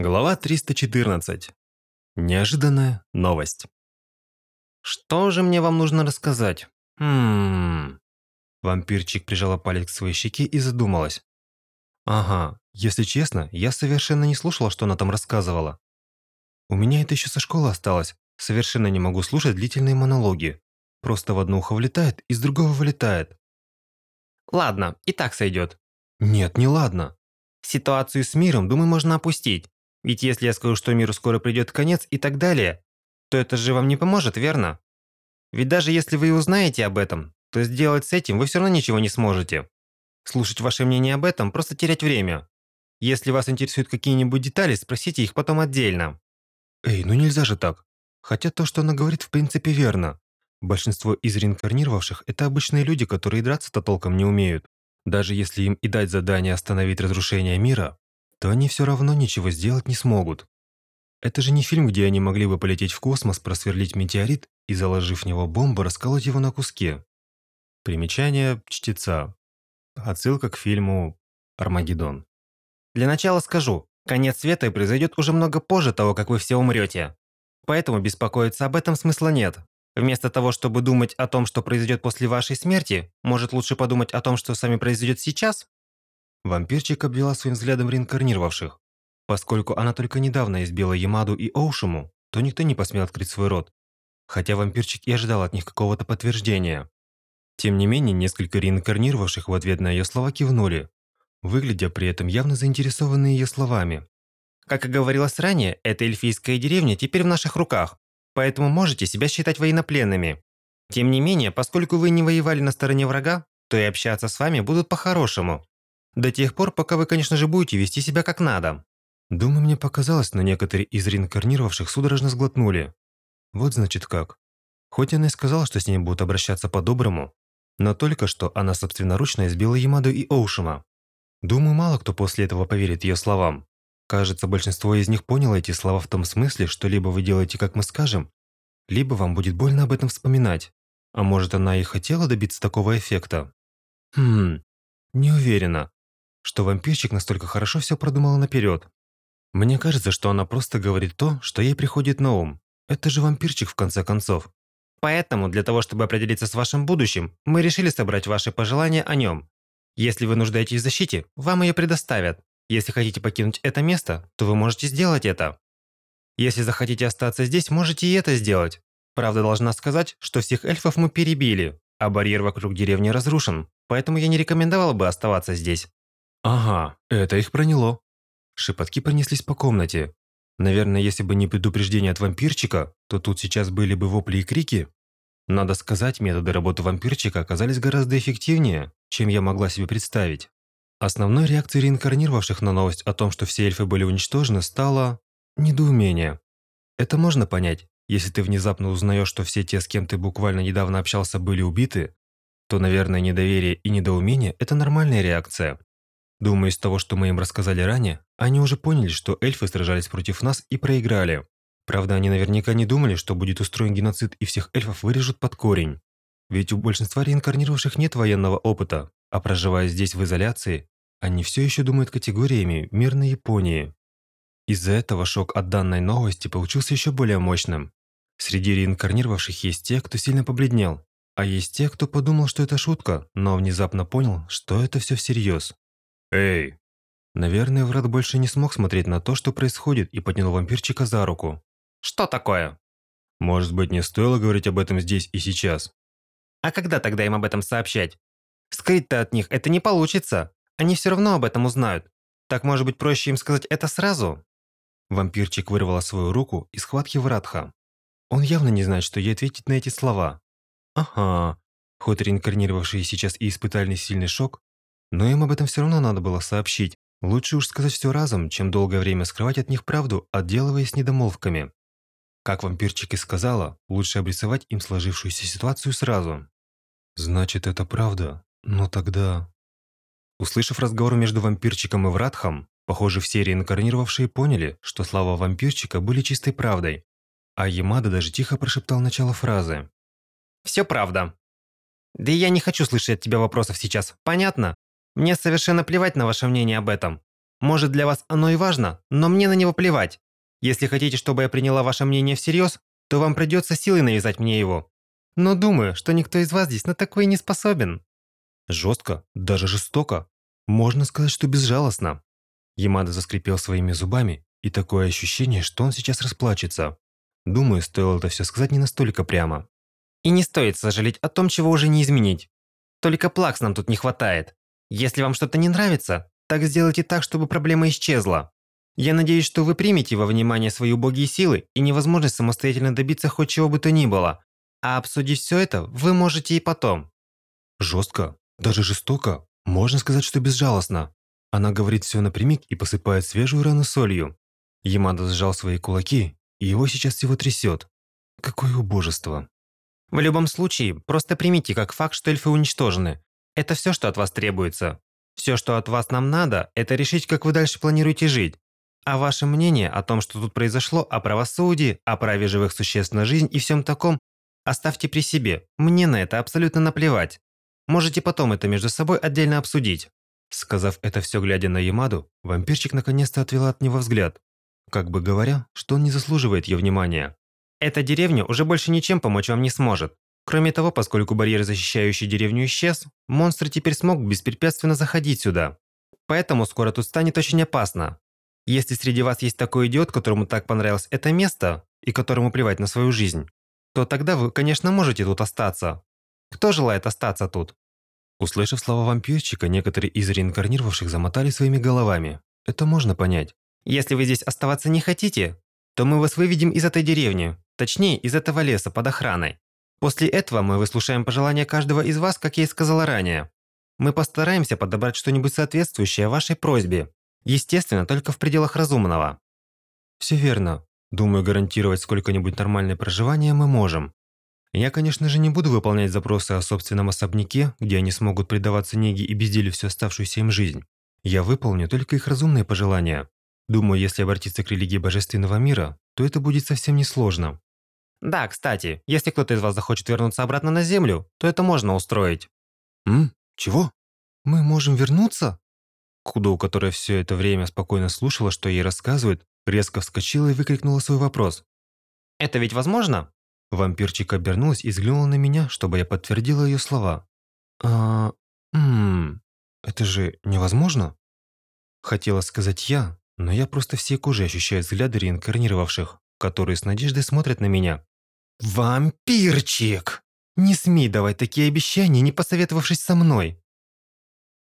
Глава 314. Неожиданная новость. Что же мне вам нужно рассказать? Хм. Вампирчик прижала палец к своей щеке и задумалась. Ага, если честно, я совершенно не слушала, что она там рассказывала. У меня это еще со школы осталось. Совершенно не могу слушать длительные монологи. Просто в одно ухо влетает, из другого вылетает. Ладно, и так сойдет. Нет, не ладно. Ситуацию с миром, думаю, можно опустить. Ведь если я скажу, что миру скоро придет конец и так далее, то это же вам не поможет, верно? Ведь даже если вы и узнаете об этом, то сделать с этим вы все равно ничего не сможете. Слушать ваше мнение об этом – просто терять время. Если вас интересуют какие-нибудь детали, спросите их потом отдельно. Эй, ну нельзя же так. Хотя то, что она говорит, в принципе верно. Большинство из реинкарнировавших – это обычные люди, которые драться-то толком не умеют. Даже если им и дать задание остановить разрушение мира, то они все равно ничего сделать не смогут. Это же не фильм, где они могли бы полететь в космос, просверлить метеорит и, заложив в него бомбу, расколоть его на куски. Примечание чтеца. Отсылка к фильму «Армагеддон». Для начала скажу, конец света произойдет уже много позже того, как вы все умрете. Поэтому беспокоиться об этом смысла нет. Вместо того, чтобы думать о том, что произойдет после вашей смерти, может лучше подумать о том, что с вами произойдет сейчас? Вампирчик обвела своим взглядом реинкарнировавших. Поскольку она только недавно избила Ямаду и Оушиму, то никто не посмел открыть свой рот. Хотя вампирчик и ожидал от них какого-то подтверждения. Тем не менее, несколько реинкарнировавших в ответ на ее слова кивнули, выглядя при этом явно заинтересованные ее словами. Как и говорилось ранее, эта эльфийская деревня теперь в наших руках, поэтому можете себя считать военнопленными. Тем не менее, поскольку вы не воевали на стороне врага, то и общаться с вами будут по-хорошему. До тех пор, пока вы, конечно же, будете вести себя как надо. Думаю, мне показалось, но некоторые из реинкарнировавших судорожно сглотнули. Вот значит как. Хоть она и сказала, что с ней будут обращаться по-доброму, но только что она собственноручно избила Ямаду и Оушима. Думаю, мало кто после этого поверит ее словам. Кажется, большинство из них поняло эти слова в том смысле, что либо вы делаете, как мы скажем, либо вам будет больно об этом вспоминать. А может, она и хотела добиться такого эффекта? Хм, не уверена что вампирчик настолько хорошо все продумала наперед. Мне кажется, что она просто говорит то, что ей приходит на ум. Это же вампирчик в конце концов. Поэтому, для того, чтобы определиться с вашим будущим, мы решили собрать ваши пожелания о нем. Если вы нуждаетесь в защите, вам ее предоставят. Если хотите покинуть это место, то вы можете сделать это. Если захотите остаться здесь, можете и это сделать. Правда, должна сказать, что всех эльфов мы перебили, а барьер вокруг деревни разрушен, поэтому я не рекомендовала бы оставаться здесь. Ага, это их проняло. Шепотки пронеслись по комнате. Наверное, если бы не предупреждение от вампирчика, то тут сейчас были бы вопли и крики. Надо сказать, методы работы вампирчика оказались гораздо эффективнее, чем я могла себе представить. Основной реакцией реинкарнировавших на новость о том, что все эльфы были уничтожены, стало недоумение. Это можно понять. Если ты внезапно узнаешь, что все те, с кем ты буквально недавно общался, были убиты, то, наверное, недоверие и недоумение – это нормальная реакция. Думаю, из того, что мы им рассказали ранее, они уже поняли, что эльфы сражались против нас и проиграли. Правда, они наверняка не думали, что будет устроен геноцид и всех эльфов вырежут под корень. Ведь у большинства реинкарнировавших нет военного опыта, а проживая здесь в изоляции, они все еще думают категориями мирной Японии. Из-за этого шок от данной новости получился еще более мощным. Среди реинкарнировавших есть те, кто сильно побледнел, а есть те, кто подумал, что это шутка, но внезапно понял, что это все всерьез. «Эй!» Наверное, Врат больше не смог смотреть на то, что происходит, и поднял вампирчика за руку. «Что такое?» «Может быть, не стоило говорить об этом здесь и сейчас?» «А когда тогда им об этом сообщать? Скрыть-то от них это не получится. Они все равно об этом узнают. Так может быть проще им сказать это сразу?» Вампирчик вырвала свою руку из схватки Вратха. Он явно не знает, что ей ответить на эти слова. Ага, хоть реинкарнировавшие сейчас и испытали сильный шок, но им об этом все равно надо было сообщить. Лучше уж сказать все разом, чем долгое время скрывать от них правду, отделываясь недомолвками. Как вампирчик и сказала, лучше обрисовать им сложившуюся ситуацию сразу. «Значит, это правда? Ну тогда...» Услышав разговор между вампирчиком и Вратхом, похоже, все реинкарнировавшие поняли, что слова вампирчика были чистой правдой, а Ямада даже тихо прошептал начало фразы. «Все правда. Да и я не хочу слышать от тебя вопросов сейчас, понятно? Мне совершенно плевать на ваше мнение об этом. Может, для вас оно и важно, но мне на него плевать. Если хотите, чтобы я приняла ваше мнение всерьез, то вам придется силой навязать мне его. Но думаю, что никто из вас здесь на такое не способен». Жестко, даже жестоко. Можно сказать, что безжалостно. Ямада заскрипел своими зубами, и такое ощущение, что он сейчас расплачется. Думаю, стоило это все сказать не настолько прямо. И не стоит сожалеть о том, чего уже не изменить. Только плакс нам тут не хватает. Если вам что-то не нравится, так сделайте так, чтобы проблема исчезла. Я надеюсь, что вы примете во внимание свои убогие силы и невозможность самостоятельно добиться хоть чего бы то ни было. А обсудить все это вы можете и потом. Жестко, даже жестоко, можно сказать, что безжалостно. Она говорит все напрямик и посыпает свежую рану солью. Ямада сжал свои кулаки, и его сейчас всего трясет. Какое убожество. В любом случае, просто примите как факт, что эльфы уничтожены. Это все, что от вас требуется. Все, что от вас нам надо, это решить, как вы дальше планируете жить. А ваше мнение о том, что тут произошло, о правосудии, о праве живых существ на жизнь и всем таком, оставьте при себе. Мне на это абсолютно наплевать. Можете потом это между собой отдельно обсудить. Сказав это все глядя на Ямаду, вампирчик наконец-то отвела от него взгляд, как бы говоря, что он не заслуживает ее внимания. Эта деревня уже больше ничем помочь вам не сможет. Кроме того, поскольку барьер, защищающий деревню, исчез, монстры теперь смогут беспрепятственно заходить сюда. Поэтому скоро тут станет очень опасно. Если среди вас есть такой идиот, которому так понравилось это место, и которому плевать на свою жизнь, то тогда вы, конечно, можете тут остаться. Кто желает остаться тут? Услышав слова вампирчика, некоторые из реинкарнировавших замотали своими головами. Это можно понять. Если вы здесь оставаться не хотите, то мы вас выведем из этой деревни, точнее, из этого леса под охраной. После этого мы выслушаем пожелания каждого из вас, как я и сказала ранее. Мы постараемся подобрать что-нибудь соответствующее вашей просьбе. Естественно, только в пределах разумного. Все верно. Думаю, гарантировать сколько-нибудь нормальное проживание мы можем. Я, конечно же, не буду выполнять запросы о собственном особняке, где они смогут предаваться неге и безделью всю оставшуюся им жизнь. Я выполню только их разумные пожелания. Думаю, если обратиться к религии божественного мира, то это будет совсем несложно. Да, кстати, если кто-то из вас захочет вернуться обратно на Землю, то это можно устроить. М? Чего? Мы можем вернуться? Кудоу, которая все это время спокойно слушала, что ей рассказывают, резко вскочила и выкрикнула свой вопрос. «Это ведь возможно?» Вампирчик обернулась и взглянула на меня, чтобы я подтвердила ее слова. «А... Ммм... Это же невозможно?» Хотела сказать я, но я просто всей кожей ощущаю взгляды реинкарнировавших, которые с надеждой смотрят на меня. «Вампирчик! Не смей давать такие обещания, не посоветовавшись со мной.